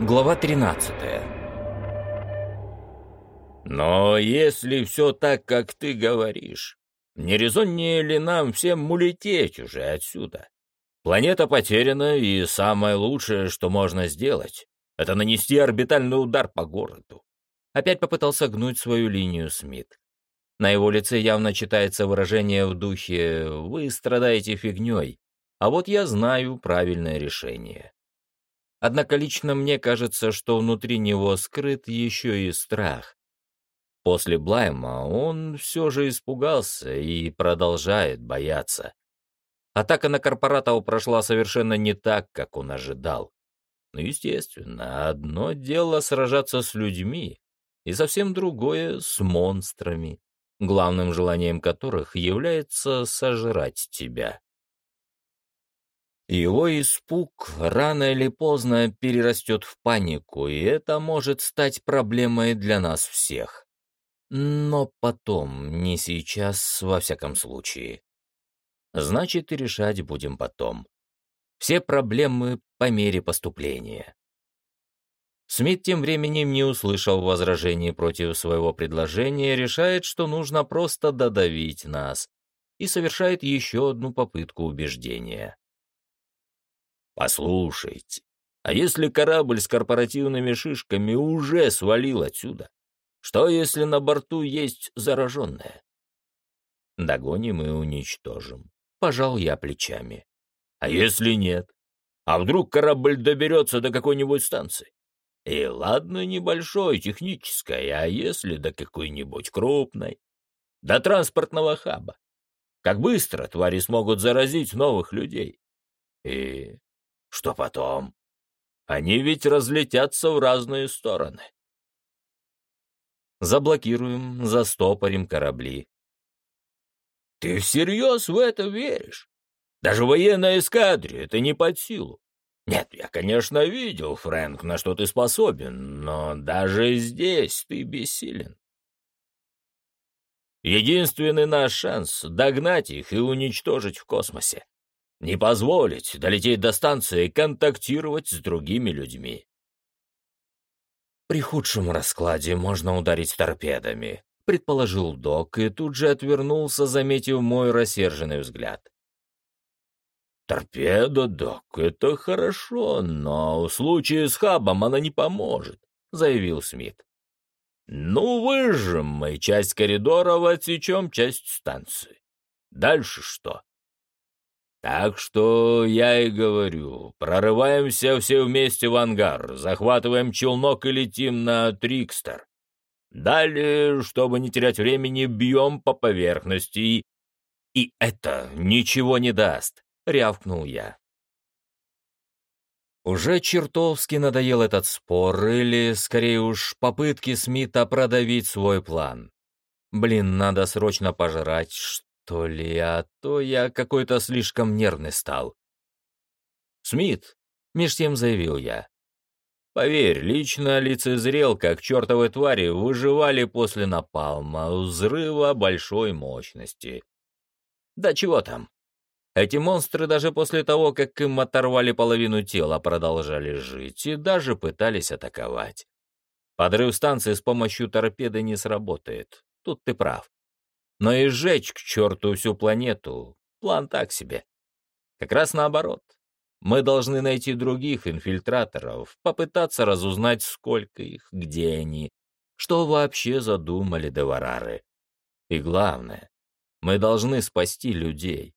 Глава 13 «Но если все так, как ты говоришь, не резоннее ли нам всем улететь уже отсюда? Планета потеряна, и самое лучшее, что можно сделать, это нанести орбитальный удар по городу». Опять попытался гнуть свою линию Смит. На его лице явно читается выражение в духе «Вы страдаете фигней, а вот я знаю правильное решение». Однако лично мне кажется, что внутри него скрыт еще и страх. После Блайма он все же испугался и продолжает бояться. Атака на корпоратов прошла совершенно не так, как он ожидал. Ну, естественно, одно дело сражаться с людьми, и совсем другое — с монстрами, главным желанием которых является сожрать тебя. Его испуг рано или поздно перерастет в панику, и это может стать проблемой для нас всех. Но потом, не сейчас, во всяком случае. Значит, и решать будем потом. Все проблемы по мере поступления. Смит тем временем не услышал возражений против своего предложения, решает, что нужно просто додавить нас, и совершает еще одну попытку убеждения. Послушайте, а если корабль с корпоративными шишками уже свалил отсюда? Что, если на борту есть зараженная? Догоним и уничтожим. Пожал я плечами. А если нет? А вдруг корабль доберется до какой-нибудь станции? И ладно, небольшой, технической, а если до какой-нибудь крупной? До транспортного хаба. Как быстро твари смогут заразить новых людей? И что потом? Они ведь разлетятся в разные стороны. Заблокируем, застопорим корабли. Ты всерьез в это веришь? Даже военной эскадре это не под силу. Нет, я, конечно, видел, Фрэнк, на что ты способен, но даже здесь ты бессилен. Единственный наш шанс — догнать их и уничтожить в космосе не позволить долететь до станции и контактировать с другими людьми. «При худшем раскладе можно ударить торпедами», — предположил док и тут же отвернулся, заметив мой рассерженный взгляд. «Торпеда, док, это хорошо, но в случае с хабом она не поможет», — заявил Смит. «Ну, выжжем мы часть коридора, отсечем часть станции. Дальше что?» Так что я и говорю, прорываемся все вместе в ангар, захватываем челнок и летим на Трикстер. Далее, чтобы не терять времени, бьем по поверхности и... Это ничего не даст, рявкнул я. Уже чертовски надоел этот спор, или, скорее уж, попытки Смита продавить свой план. Блин, надо срочно пожрать, то ли, а то я какой-то слишком нервный стал. «Смит», — меж тем заявил я. «Поверь, лично лицезрел, как чертовы твари выживали после напалма, взрыва большой мощности. Да чего там? Эти монстры даже после того, как им оторвали половину тела, продолжали жить и даже пытались атаковать. Подрыв станции с помощью торпеды не сработает. Тут ты прав. Но и сжечь к черту всю планету — план так себе. Как раз наоборот. Мы должны найти других инфильтраторов, попытаться разузнать, сколько их, где они, что вообще задумали деварары. И главное, мы должны спасти людей.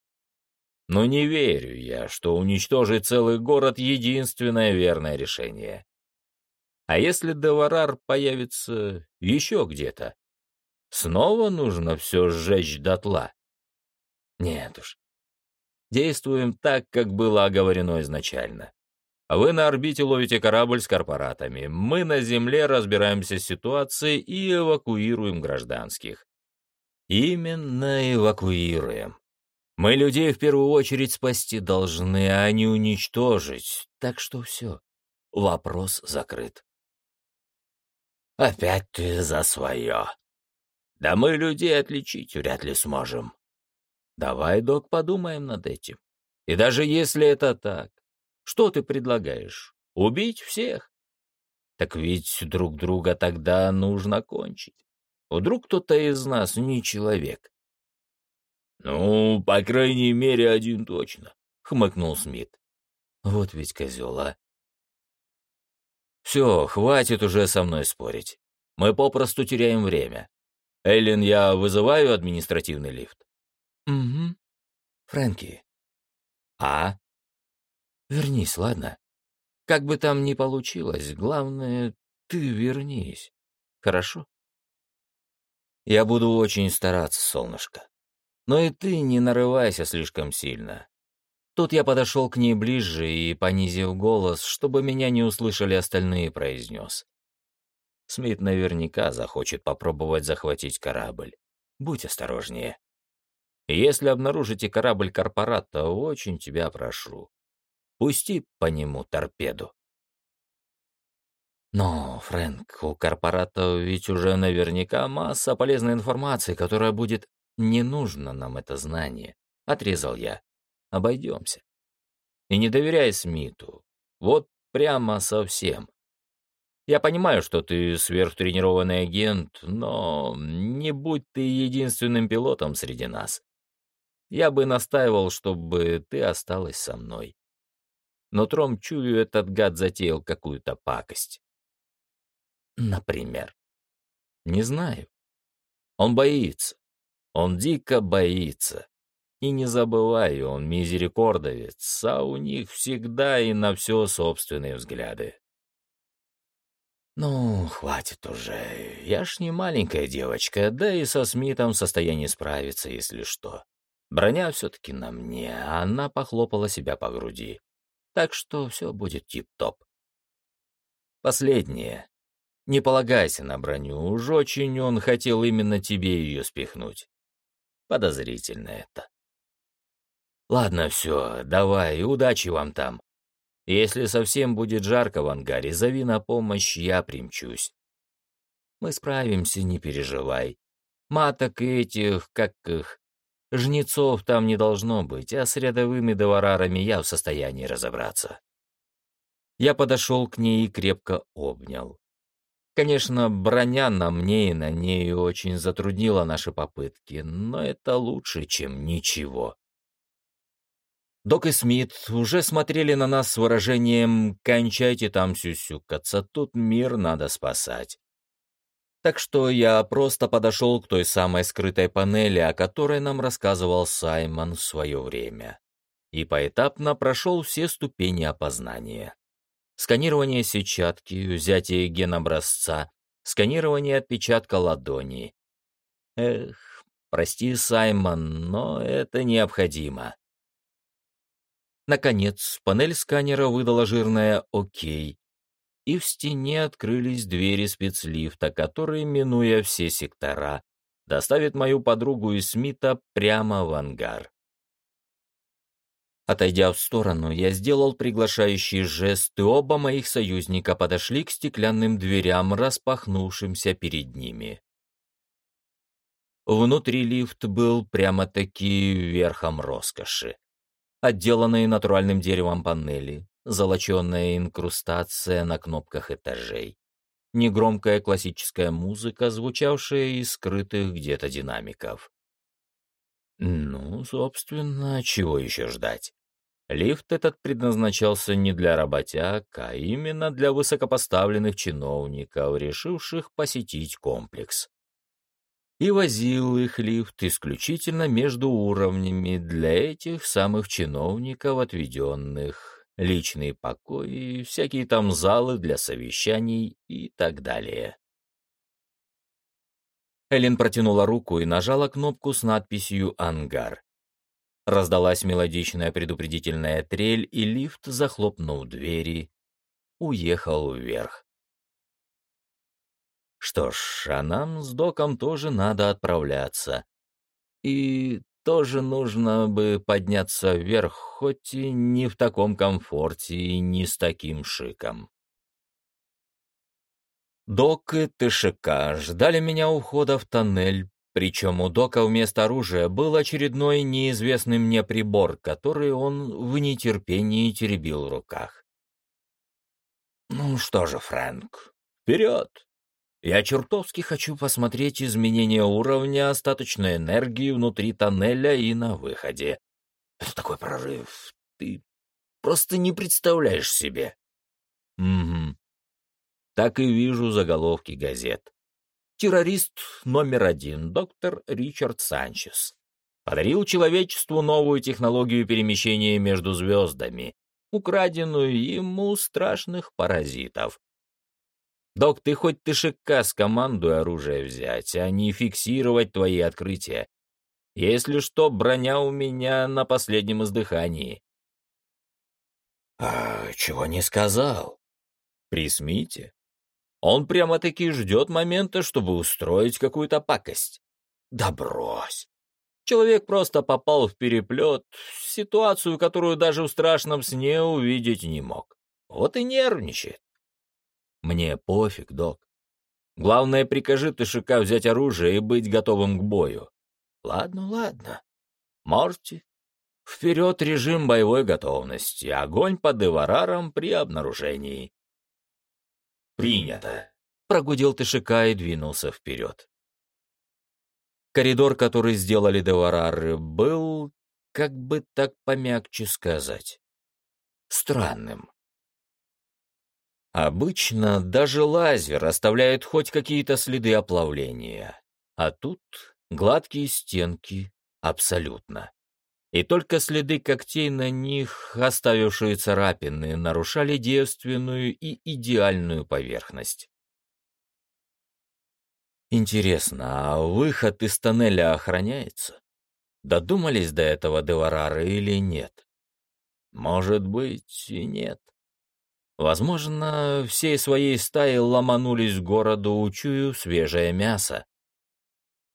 Но не верю я, что уничтожить целый город — единственное верное решение. А если Деварар появится еще где-то? Снова нужно все сжечь дотла? Нет уж. Действуем так, как было оговорено изначально. Вы на орбите ловите корабль с корпоратами. Мы на Земле разбираемся с ситуацией и эвакуируем гражданских. Именно эвакуируем. Мы людей в первую очередь спасти должны, а не уничтожить. Так что все. Вопрос закрыт. «Опять ты за свое», да мы людей отличить вряд ли сможем. Давай, док, подумаем над этим. И даже если это так, что ты предлагаешь? Убить всех? Так ведь друг друга тогда нужно кончить. Вдруг кто-то из нас не человек. «Ну, по крайней мере, один точно», — хмыкнул Смит. «Вот ведь козел, а!» «Все, хватит уже со мной спорить. Мы попросту теряем время. Эллен, я вызываю административный лифт?» «Угу. Фрэнки». «А?» «Вернись, ладно? Как бы там ни получилось, главное, ты вернись. Хорошо?» «Я буду очень стараться, солнышко. Но и ты не нарывайся слишком сильно. Тут я подошел к ней ближе и, понизив голос, чтобы меня не услышали остальные, произнес. Смит наверняка захочет попробовать захватить корабль. Будь осторожнее. Если обнаружите корабль корпората, очень тебя прошу. Пусти по нему торпеду. Но, Фрэнк, у корпората ведь уже наверняка масса полезной информации, которая будет «Не нужно нам это знание», — отрезал я. «Обойдемся». И не доверяй Смиту. Вот прямо совсем. Я понимаю, что ты сверхтренированный агент, но не будь ты единственным пилотом среди нас. Я бы настаивал, чтобы ты осталась со мной. Но тром чую, этот гад затеял какую-то пакость. Например. Не знаю. Он боится. Он дико боится. И не забывай, он мизерикордовец, а у них всегда и на все собственные взгляды. Ну, хватит уже. Я ж не маленькая девочка, да и со Смитом в состоянии справиться, если что. Броня все-таки на мне, а она похлопала себя по груди. Так что все будет тип-топ. Последнее. Не полагайся на броню, уж очень он хотел именно тебе ее спихнуть. Подозрительно это. Ладно, все, давай, удачи вам там. Если совсем будет жарко в ангаре, зови на помощь, я примчусь. Мы справимся, не переживай. Маток этих, как их, жнецов там не должно быть, а с рядовыми доварарами я в состоянии разобраться. Я подошел к ней и крепко обнял. Конечно, броня на мне и на ней очень затруднила наши попытки, но это лучше, чем ничего. Док и Смит уже смотрели на нас с выражением «кончайте там сюсюкаться, тут мир надо спасать». Так что я просто подошел к той самой скрытой панели, о которой нам рассказывал Саймон в свое время, и поэтапно прошел все ступени опознания сканирование сетчатки, взятие генобразца, сканирование отпечатка ладони. Эх, прости, Саймон, но это необходимо. Наконец, панель сканера выдала жирное «Окей», и в стене открылись двери спецлифта, которые, минуя все сектора, доставит мою подругу из Смита прямо в ангар. Отойдя в сторону, я сделал приглашающий жест, и оба моих союзника подошли к стеклянным дверям, распахнувшимся перед ними. Внутри лифт был прямо-таки верхом роскоши. Отделанные натуральным деревом панели, золоченая инкрустация на кнопках этажей, негромкая классическая музыка, звучавшая из скрытых где-то динамиков. Ну, собственно, чего еще ждать? Лифт этот предназначался не для работяг, а именно для высокопоставленных чиновников, решивших посетить комплекс. И возил их лифт исключительно между уровнями для этих самых чиновников, отведенных, личные покои, всякие там залы для совещаний и так далее. Эллен протянула руку и нажала кнопку с надписью «Ангар». Раздалась мелодичная предупредительная трель, и лифт, захлопнул двери, уехал вверх. Что ж, а нам с доком тоже надо отправляться. И тоже нужно бы подняться вверх, хоть и не в таком комфорте и не с таким шиком. Док и ТШК ждали меня у входа в тоннель, причем у Дока вместо оружия был очередной неизвестный мне прибор, который он в нетерпении теребил в руках. «Ну что же, Фрэнк, Вперед! Я чертовски хочу посмотреть изменения уровня остаточной энергии внутри тоннеля и на выходе. Это такой прорыв. Ты просто не представляешь себе. Угу. Так и вижу заголовки газет. Террорист номер один, доктор Ричард Санчес. Подарил человечеству новую технологию перемещения между звездами, украденную ему страшных паразитов. Док, ты хоть ты шика с командой оружие взять, а не фиксировать твои открытия. Если что, броня у меня на последнем издыхании. А чего не сказал? Присмите. Он прямо-таки ждет момента, чтобы устроить какую-то пакость. Да брось. Человек просто попал в переплет, ситуацию, которую даже в страшном сне увидеть не мог. Вот и нервничает. Мне пофиг, док. Главное, прикажи Тышика взять оружие и быть готовым к бою. Ладно, ладно. Можете. Вперед режим боевой готовности. Огонь по деварарам при обнаружении. Принято. Прогудел Тышика и двинулся вперед. Коридор, который сделали деварары, был, как бы так помягче сказать, странным. Обычно даже лазер оставляет хоть какие-то следы оплавления, а тут гладкие стенки абсолютно. И только следы когтей на них, оставившие царапины, нарушали девственную и идеальную поверхность. Интересно, а выход из тоннеля охраняется? Додумались до этого Деварары или нет? Может быть и нет. Возможно, всей своей стаей ломанулись к городу, учую свежее мясо.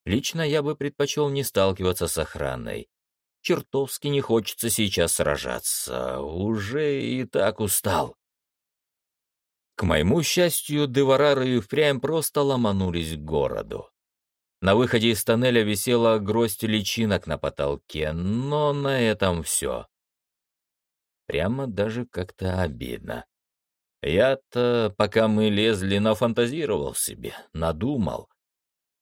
Лично я бы предпочел не сталкиваться с охраной. Чертовски не хочется сейчас сражаться, уже и так устал. К моему счастью, деварары и впрямь просто ломанулись к городу. На выходе из тоннеля висела гроздь личинок на потолке, но на этом все. Прямо даже как-то обидно. Я-то, пока мы лезли, нафантазировал себе, надумал.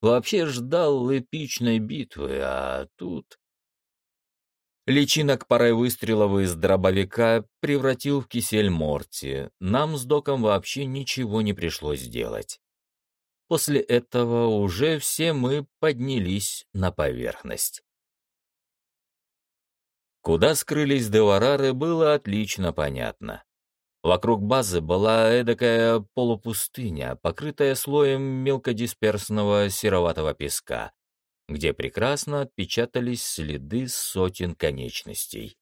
Вообще ждал эпичной битвы, а тут... Личинок парой выстрелов из дробовика превратил в кисель Морти. Нам с Доком вообще ничего не пришлось делать. После этого уже все мы поднялись на поверхность. Куда скрылись деварары, было отлично понятно. Вокруг базы была эдакая полупустыня, покрытая слоем мелкодисперсного сероватого песка, где прекрасно отпечатались следы сотен конечностей.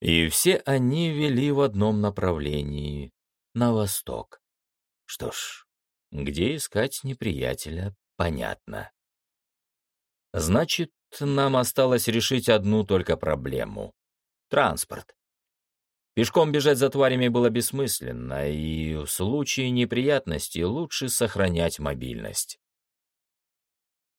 И все они вели в одном направлении — на восток. Что ж, где искать неприятеля, понятно. Значит, нам осталось решить одну только проблему — транспорт. Пешком бежать за тварями было бессмысленно, и в случае неприятностей лучше сохранять мобильность.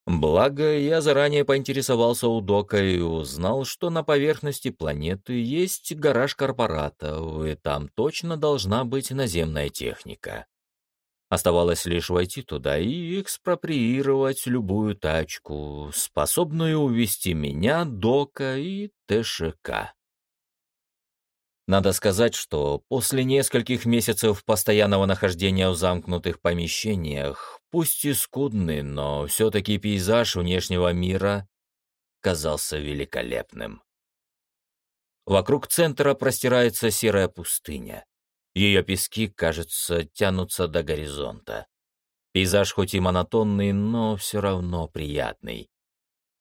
Благо, я заранее поинтересовался у Дока и узнал, что на поверхности планеты есть гараж корпоратов, и там точно должна быть наземная техника. Оставалось лишь войти туда и экспроприировать любую тачку, способную увести меня, Дока и ТШК. Надо сказать, что после нескольких месяцев постоянного нахождения в замкнутых помещениях, пусть и скудный, но все-таки пейзаж внешнего мира казался великолепным. Вокруг центра простирается серая пустыня. Ее пески, кажется, тянутся до горизонта. Пейзаж хоть и монотонный, но все равно приятный.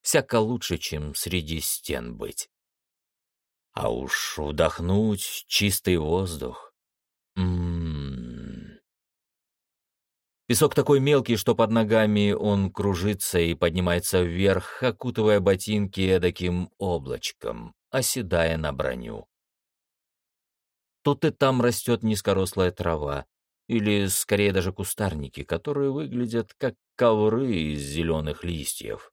Всяко лучше, чем среди стен быть. А уж вдохнуть чистый воздух. М-м-м. Песок такой мелкий, что под ногами он кружится и поднимается вверх, окутывая ботинки таким облачком, оседая на броню. Тут и там растет низкорослая трава, или скорее даже кустарники, которые выглядят как ковры из зеленых листьев.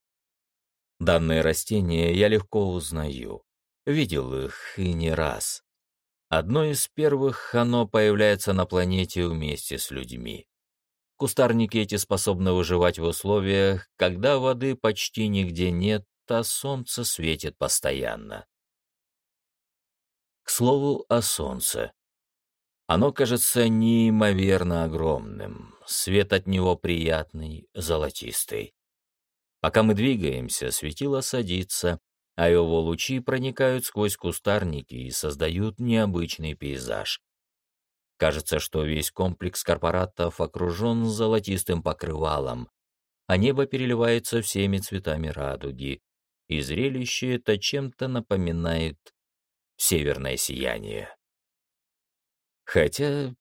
Данные растения я легко узнаю. Видел их и не раз. Одно из первых оно появляется на планете вместе с людьми. Кустарники эти способны выживать в условиях, когда воды почти нигде нет, а солнце светит постоянно. К слову о солнце. Оно кажется неимоверно огромным, свет от него приятный, золотистый. Пока мы двигаемся, светило садится, а его лучи проникают сквозь кустарники и создают необычный пейзаж. Кажется, что весь комплекс корпоратов окружен золотистым покрывалом, а небо переливается всеми цветами радуги, и зрелище это чем-то напоминает северное сияние. Хотя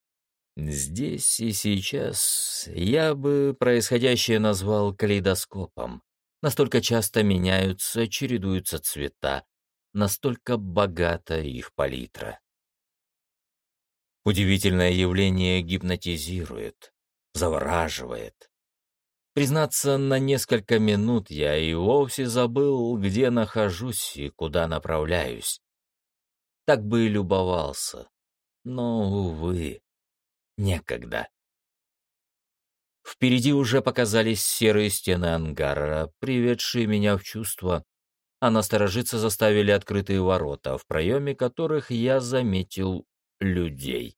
здесь и сейчас я бы происходящее назвал калейдоскопом. Настолько часто меняются, чередуются цвета, настолько богата их палитра. Удивительное явление гипнотизирует, завораживает. Признаться, на несколько минут я и вовсе забыл, где нахожусь и куда направляюсь. Так бы и любовался. Но, увы, некогда. Впереди уже показались серые стены ангара, приведшие меня в чувство, а насторожиться заставили открытые ворота, в проеме которых я заметил людей.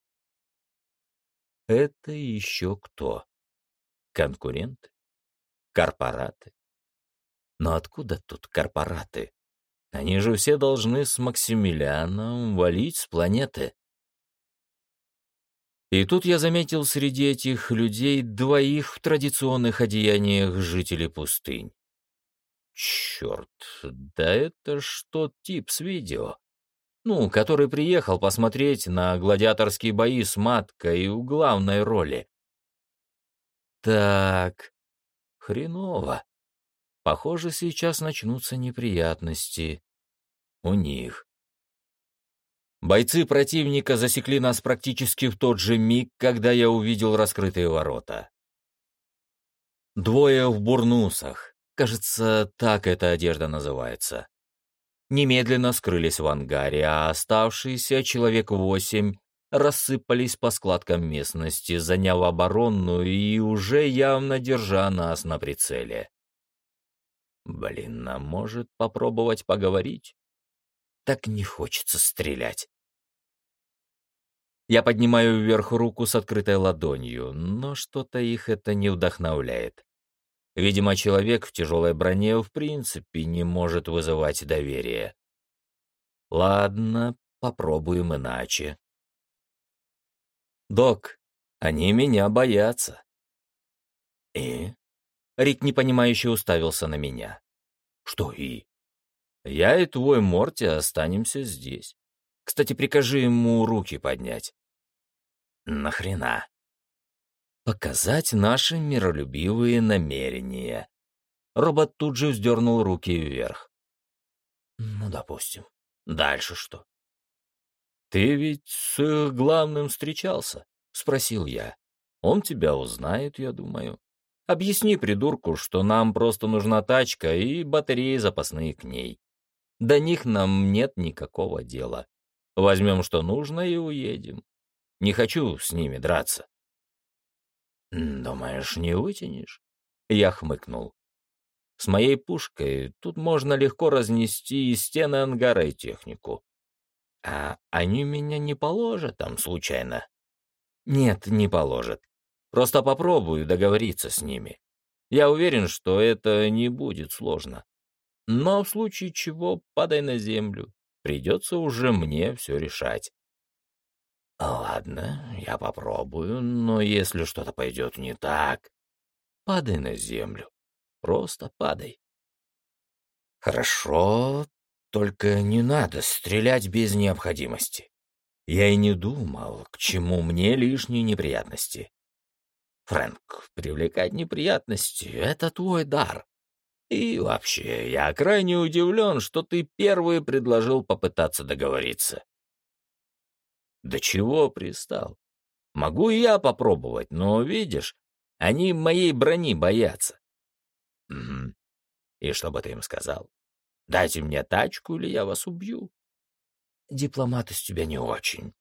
Это еще кто? Конкуренты? Корпораты? Но откуда тут корпораты? Они же все должны с Максимилианом валить с планеты. И тут я заметил среди этих людей двоих в традиционных одеяниях жителей пустынь. Черт, да это что тип с видео? Ну, который приехал посмотреть на гладиаторские бои с маткой в главной роли. Так, хреново. Похоже, сейчас начнутся неприятности. У них. Бойцы противника засекли нас практически в тот же миг, когда я увидел раскрытые ворота. Двое в бурнусах. Кажется, так эта одежда называется. Немедленно скрылись в ангаре, а оставшиеся человек восемь рассыпались по складкам местности, заняв оборонную и уже явно держа нас на прицеле. Блин, а может попробовать поговорить? Так не хочется стрелять. Я поднимаю вверх руку с открытой ладонью, но что-то их это не вдохновляет. Видимо, человек в тяжелой броне в принципе не может вызывать доверие. Ладно, попробуем иначе. «Док, они меня боятся». «И?» Рик непонимающе уставился на меня. «Что «и»?» «Я и твой Морти останемся здесь. Кстати, прикажи ему руки поднять». Нахрена? Показать наши миролюбивые намерения. Робот тут же вздернул руки вверх. Ну, допустим. Дальше что? Ты ведь с главным встречался? Спросил я. Он тебя узнает, я думаю. Объясни придурку, что нам просто нужна тачка и батареи запасные к ней. До них нам нет никакого дела. Возьмем, что нужно, и уедем. Не хочу с ними драться. «Думаешь, не вытянешь?» Я хмыкнул. «С моей пушкой тут можно легко разнести и стены ангара и технику. А они меня не положат там случайно?» «Нет, не положат. Просто попробую договориться с ними. Я уверен, что это не будет сложно. Но в случае чего падай на землю. Придется уже мне все решать. «Ладно, я попробую, но если что-то пойдет не так, падай на землю. Просто падай». «Хорошо, только не надо стрелять без необходимости. Я и не думал, к чему мне лишние неприятности. Фрэнк, привлекать неприятности — это твой дар. И вообще, я крайне удивлен, что ты первый предложил попытаться договориться. Да чего пристал? Могу и я попробовать, но, видишь, они моей брони боятся. Угу. И что бы ты им сказал? Дайте мне тачку, или я вас убью. Дипломат из тебя не очень.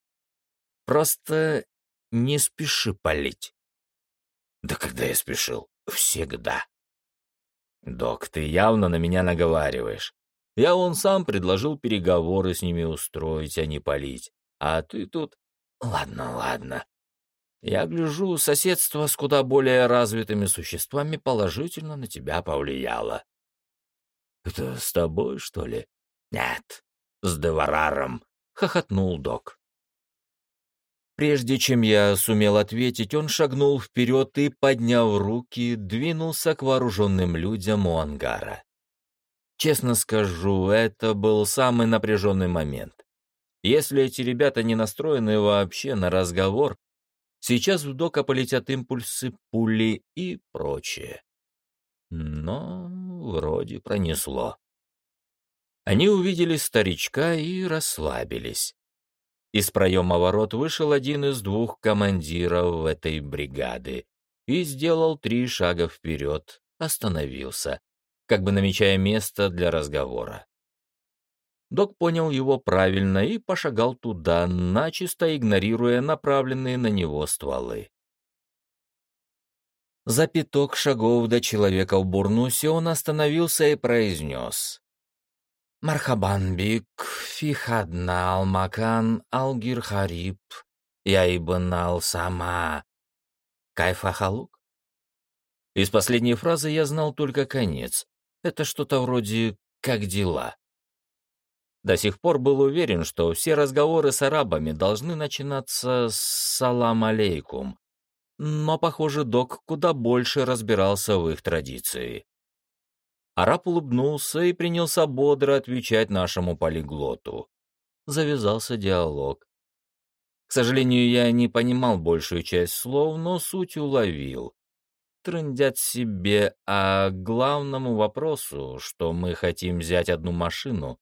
Просто не спеши палить. Да когда я спешил? Всегда. Док, ты явно на меня наговариваешь. Я он сам предложил переговоры с ними устроить, а не палить. А ты тут... Ладно, ладно. Я гляжу, соседство с куда более развитыми существами положительно на тебя повлияло. Это с тобой, что ли? Нет, с Девараром, — хохотнул док. Прежде чем я сумел ответить, он шагнул вперед и, подняв руки, двинулся к вооруженным людям у ангара. Честно скажу, это был самый напряженный момент. Если эти ребята не настроены вообще на разговор, сейчас в дока полетят импульсы, пули и прочее. Но вроде пронесло. Они увидели старичка и расслабились. Из проема ворот вышел один из двух командиров этой бригады и сделал три шага вперед, остановился, как бы намечая место для разговора. Док понял его правильно и пошагал туда, начисто игнорируя направленные на него стволы. За пяток шагов до человека в бурнусе он остановился и произнес. Мархабан бик, фихадна алмакан алгир хариб, яибн ал сама. Кайфа халук? Из последней фразы я знал только конец. Это что-то вроде «как дела?». До сих пор был уверен, что все разговоры с арабами должны начинаться с «салам алейкум», но, похоже, док куда больше разбирался в их традиции. Араб улыбнулся и принялся бодро отвечать нашему полиглоту. Завязался диалог. К сожалению, я не понимал большую часть слов, но суть уловил. Трындят себе, а главному вопросу, что мы хотим взять одну машину,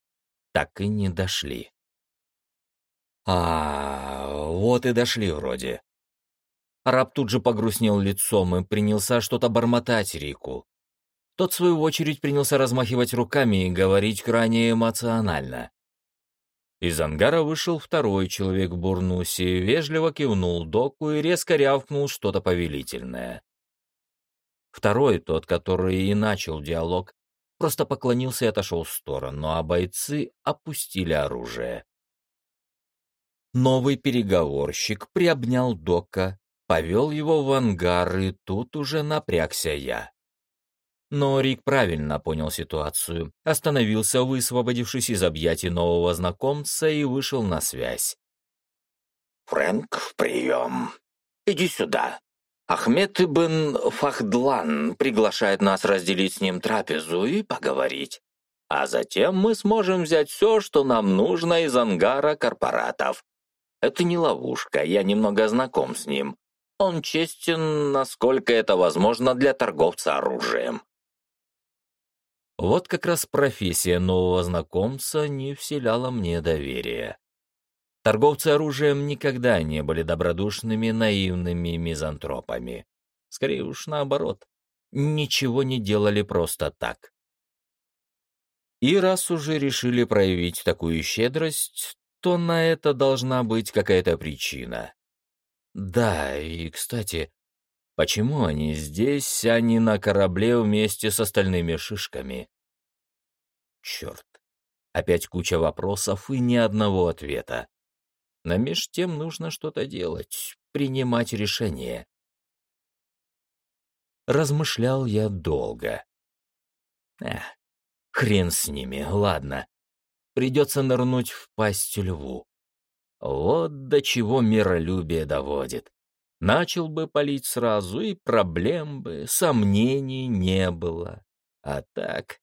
так и не дошли. А, вот и дошли вроде. Араб тут же погрустнел лицом и принялся что-то бормотать Рику. Тот, в свою очередь, принялся размахивать руками и говорить крайне эмоционально. Из ангара вышел второй человек в бурнусе, вежливо кивнул доку и резко рявкнул что-то повелительное. Второй, тот, который и начал диалог, просто поклонился и отошел в сторону, а бойцы опустили оружие. Новый переговорщик приобнял Дока, повел его в ангар, и тут уже напрягся я. Но Рик правильно понял ситуацию, остановился, высвободившись из объятий нового знакомца, и вышел на связь. «Фрэнк, прием. Иди сюда. Ахмед ибн Фахдлан приглашает нас разделить с ним трапезу и поговорить. А затем мы сможем взять все, что нам нужно из ангара корпоратов. Это не ловушка, я немного знаком с ним. Он честен, насколько это возможно для торговца оружием. Вот как раз профессия нового знакомца не вселяла мне доверия. Торговцы оружием никогда не были добродушными, наивными мизантропами. Скорее уж наоборот. Ничего не делали просто так. И раз уже решили проявить такую щедрость, то на это должна быть какая-то причина. Да, и, кстати, Почему они здесь, а не на корабле вместе с остальными шишками? Черт. Опять куча вопросов и ни одного ответа. Но меж тем нужно что-то делать, принимать решение. Размышлял я долго. Эх, хрен с ними, ладно. Придется нырнуть в пасть льву. Вот до чего миролюбие доводит. Начал бы палить сразу, и проблем бы, сомнений не было. А так...